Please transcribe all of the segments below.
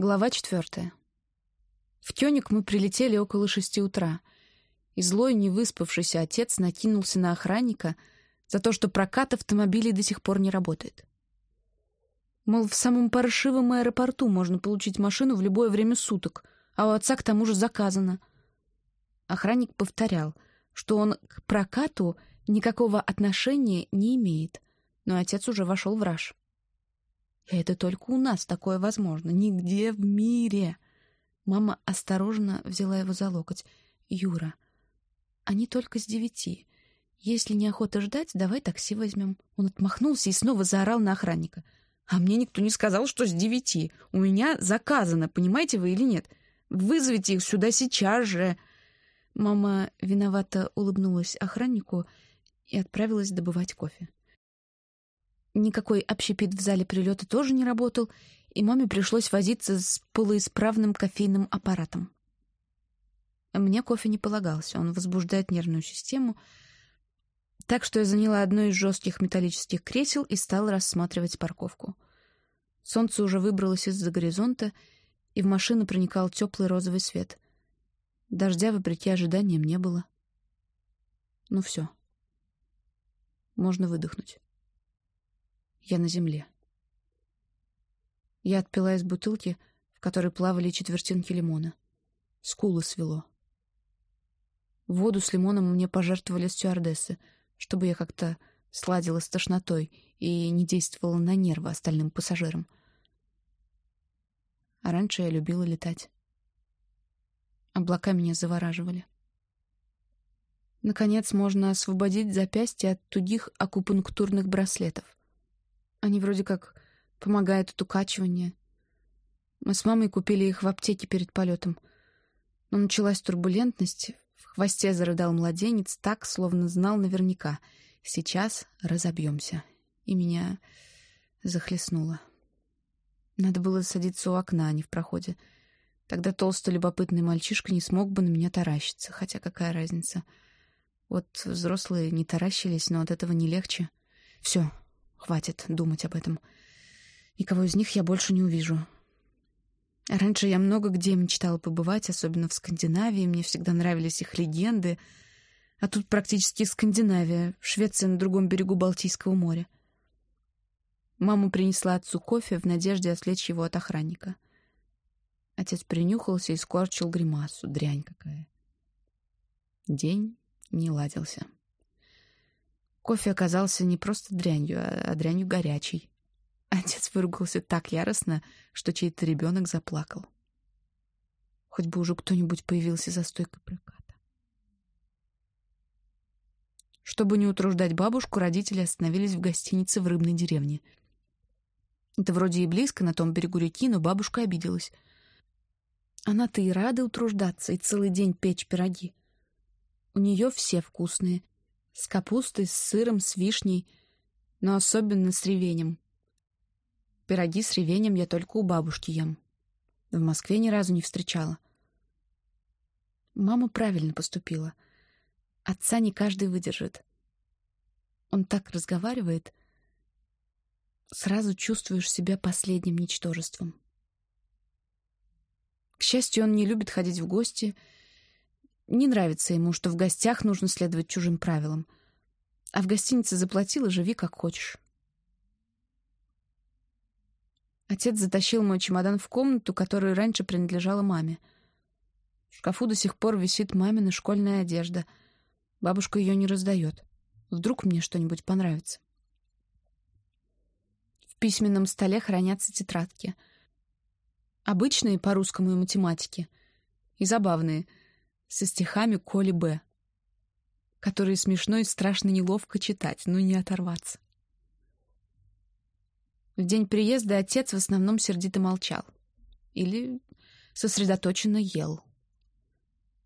Глава четвертая. В Кёник мы прилетели около шести утра, и злой, невыспавшийся отец накинулся на охранника за то, что прокат автомобилей до сих пор не работает. Мол, в самом паршивом аэропорту можно получить машину в любое время суток, а у отца к тому же заказано. Охранник повторял, что он к прокату никакого отношения не имеет, но отец уже вошел в раж. Это только у нас такое возможно, нигде в мире. Мама осторожно взяла его за локоть. Юра, они только с девяти. Если неохота ждать, давай такси возьмем. Он отмахнулся и снова заорал на охранника. А мне никто не сказал, что с девяти. У меня заказано, понимаете вы или нет? Вызовите их сюда сейчас же. Мама виновато улыбнулась охраннику и отправилась добывать кофе. Никакой общепит в зале прилета тоже не работал, и маме пришлось возиться с полуисправным кофейным аппаратом. Мне кофе не полагался, он возбуждает нервную систему, так что я заняла одно из жестких металлических кресел и стала рассматривать парковку. Солнце уже выбралось из-за горизонта, и в машину проникал теплый розовый свет. Дождя, вопреки ожиданиям, не было. Ну все. Можно выдохнуть. Я на земле. Я отпила из бутылки, в которой плавали четвертинки лимона. Скулы свело. Воду с лимоном мне пожертвовали стюардессы, чтобы я как-то сладила с тошнотой и не действовала на нервы остальным пассажирам. А раньше я любила летать. Облака меня завораживали. Наконец можно освободить запястье от тугих акупунктурных браслетов. Они вроде как помогают от укачивания. Мы с мамой купили их в аптеке перед полетом. Но началась турбулентность. В хвосте зарыдал младенец так, словно знал наверняка. Сейчас разобьемся. И меня захлестнуло. Надо было садиться у окна, а не в проходе. Тогда толстый любопытный мальчишка не смог бы на меня таращиться. Хотя какая разница? Вот взрослые не таращились, но от этого не легче. Все, Хватит думать об этом. Никого из них я больше не увижу. Раньше я много где мечтала побывать, особенно в Скандинавии. Мне всегда нравились их легенды. А тут практически Скандинавия, Швеция на другом берегу Балтийского моря. Мама принесла отцу кофе в надежде отвлечь его от охранника. Отец принюхался и скорчил гримасу. Дрянь какая. День не ладился. Кофе оказался не просто дрянью, а дрянью горячей. Отец выругался так яростно, что чей-то ребенок заплакал. Хоть бы уже кто-нибудь появился за стойкой проката. Чтобы не утруждать бабушку, родители остановились в гостинице в рыбной деревне. Это вроде и близко, на том берегу реки, но бабушка обиделась. Она-то и рада утруждаться и целый день печь пироги. У нее все вкусные — с капустой, с сыром, с вишней, но особенно с ревенем. Пироги с ревенем я только у бабушки ем. В Москве ни разу не встречала. Мама правильно поступила. Отца не каждый выдержит. Он так разговаривает, сразу чувствуешь себя последним ничтожеством. К счастью, он не любит ходить в гости — не нравится ему, что в гостях нужно следовать чужим правилам. А в гостинице заплатила, живи как хочешь. Отец затащил мой чемодан в комнату, которая раньше принадлежала маме. В шкафу до сих пор висит мамина школьная одежда. Бабушка ее не раздает. Вдруг мне что-нибудь понравится. В письменном столе хранятся тетрадки. Обычные по русскому и математике. И забавные — со стихами Коли Б., которые смешно и страшно неловко читать, но не оторваться. В день приезда отец в основном сердито молчал. Или сосредоточенно ел.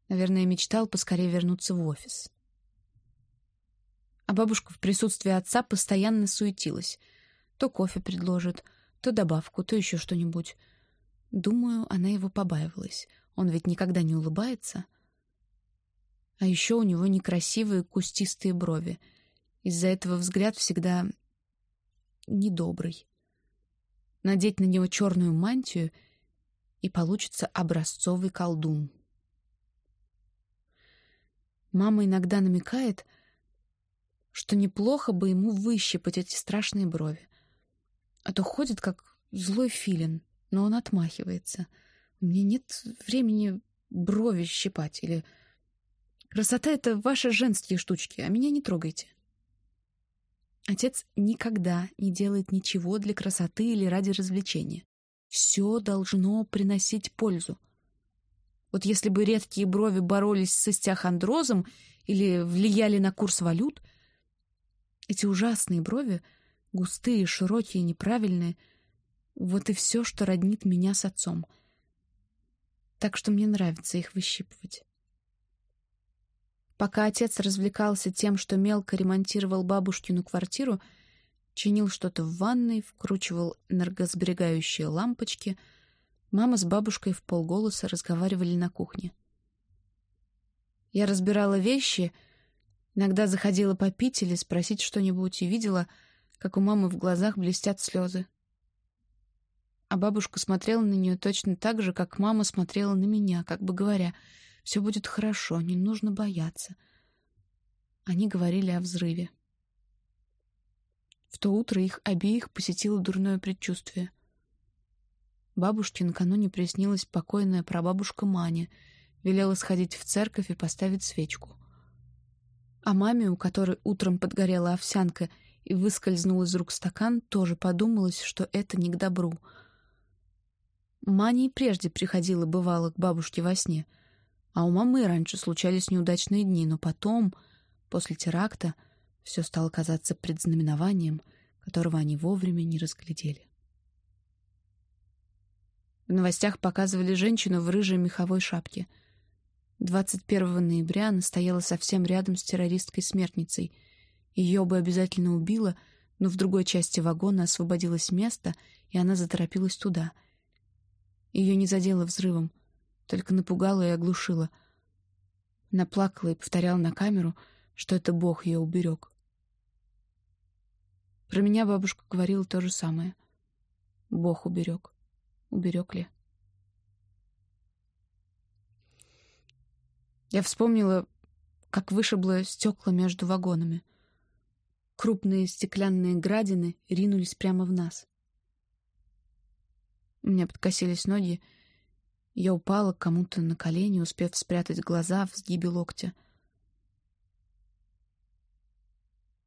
Наверное, мечтал поскорее вернуться в офис. А бабушка в присутствии отца постоянно суетилась. То кофе предложит, то добавку, то еще что-нибудь. Думаю, она его побаивалась. Он ведь никогда не улыбается — а еще у него некрасивые кустистые брови. Из-за этого взгляд всегда недобрый. Надеть на него черную мантию и получится образцовый колдун. Мама иногда намекает, что неплохо бы ему выщипать эти страшные брови. А то ходит, как злой филин, но он отмахивается. У меня нет времени брови щипать или... Красота — это ваши женские штучки, а меня не трогайте. Отец никогда не делает ничего для красоты или ради развлечения. Все должно приносить пользу. Вот если бы редкие брови боролись с остеохондрозом или влияли на курс валют, эти ужасные брови, густые, широкие, неправильные, вот и все, что роднит меня с отцом. Так что мне нравится их выщипывать. Пока отец развлекался тем, что мелко ремонтировал бабушкину квартиру, чинил что-то в ванной, вкручивал энергосберегающие лампочки, мама с бабушкой в полголоса разговаривали на кухне. Я разбирала вещи, иногда заходила попить или спросить что-нибудь и видела, как у мамы в глазах блестят слезы. А бабушка смотрела на нее точно так же, как мама смотрела на меня, как бы говоря — все будет хорошо, не нужно бояться. Они говорили о взрыве. В то утро их обеих посетило дурное предчувствие. Бабушке накануне приснилась покойная прабабушка Маня, велела сходить в церковь и поставить свечку. А маме, у которой утром подгорела овсянка и выскользнул из рук стакан, тоже подумалось, что это не к добру. Маня и прежде приходила, бывало, к бабушке во сне — а у мамы раньше случались неудачные дни, но потом, после теракта, все стало казаться предзнаменованием, которого они вовремя не разглядели. В новостях показывали женщину в рыжей меховой шапке. 21 ноября она стояла совсем рядом с террористкой-смертницей. Ее бы обязательно убило, но в другой части вагона освободилось место, и она заторопилась туда. Ее не задело взрывом — только напугала и оглушила. Наплакала и повторяла на камеру, что это Бог ее уберег. Про меня бабушка говорила то же самое. Бог уберег. Уберег ли? Я вспомнила, как вышибло стекла между вагонами. Крупные стеклянные градины ринулись прямо в нас. У меня подкосились ноги, я упала кому-то на колени, успев спрятать глаза в сгибе локтя.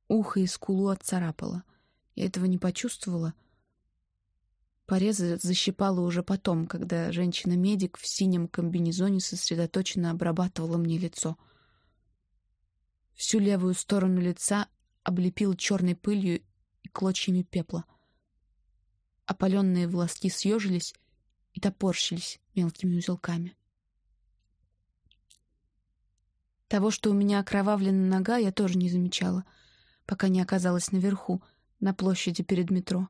Ухо и скулу отцарапало. Я этого не почувствовала. Порезы защипала уже потом, когда женщина-медик в синем комбинезоне сосредоточенно обрабатывала мне лицо. Всю левую сторону лица облепил черной пылью и клочьями пепла. Опаленные волоски съежились и топорщились мелкими узелками. Того, что у меня окровавлена нога, я тоже не замечала, пока не оказалась наверху, на площади перед метро.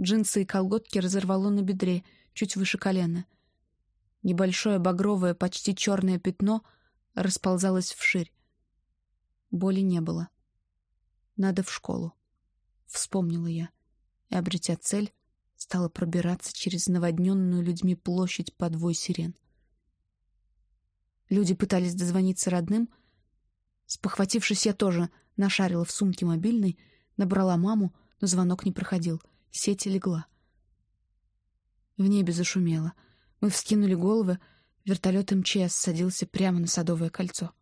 Джинсы и колготки разорвало на бедре, чуть выше колена. Небольшое багровое, почти черное пятно расползалось вширь. Боли не было. Надо в школу. Вспомнила я. И, обретя цель, стала пробираться через наводненную людьми площадь под вой сирен. Люди пытались дозвониться родным. Спохватившись, я тоже нашарила в сумке мобильный, набрала маму, но звонок не проходил. Сеть легла. В небе зашумело. Мы вскинули головы. Вертолет МЧС садился прямо на Садовое кольцо.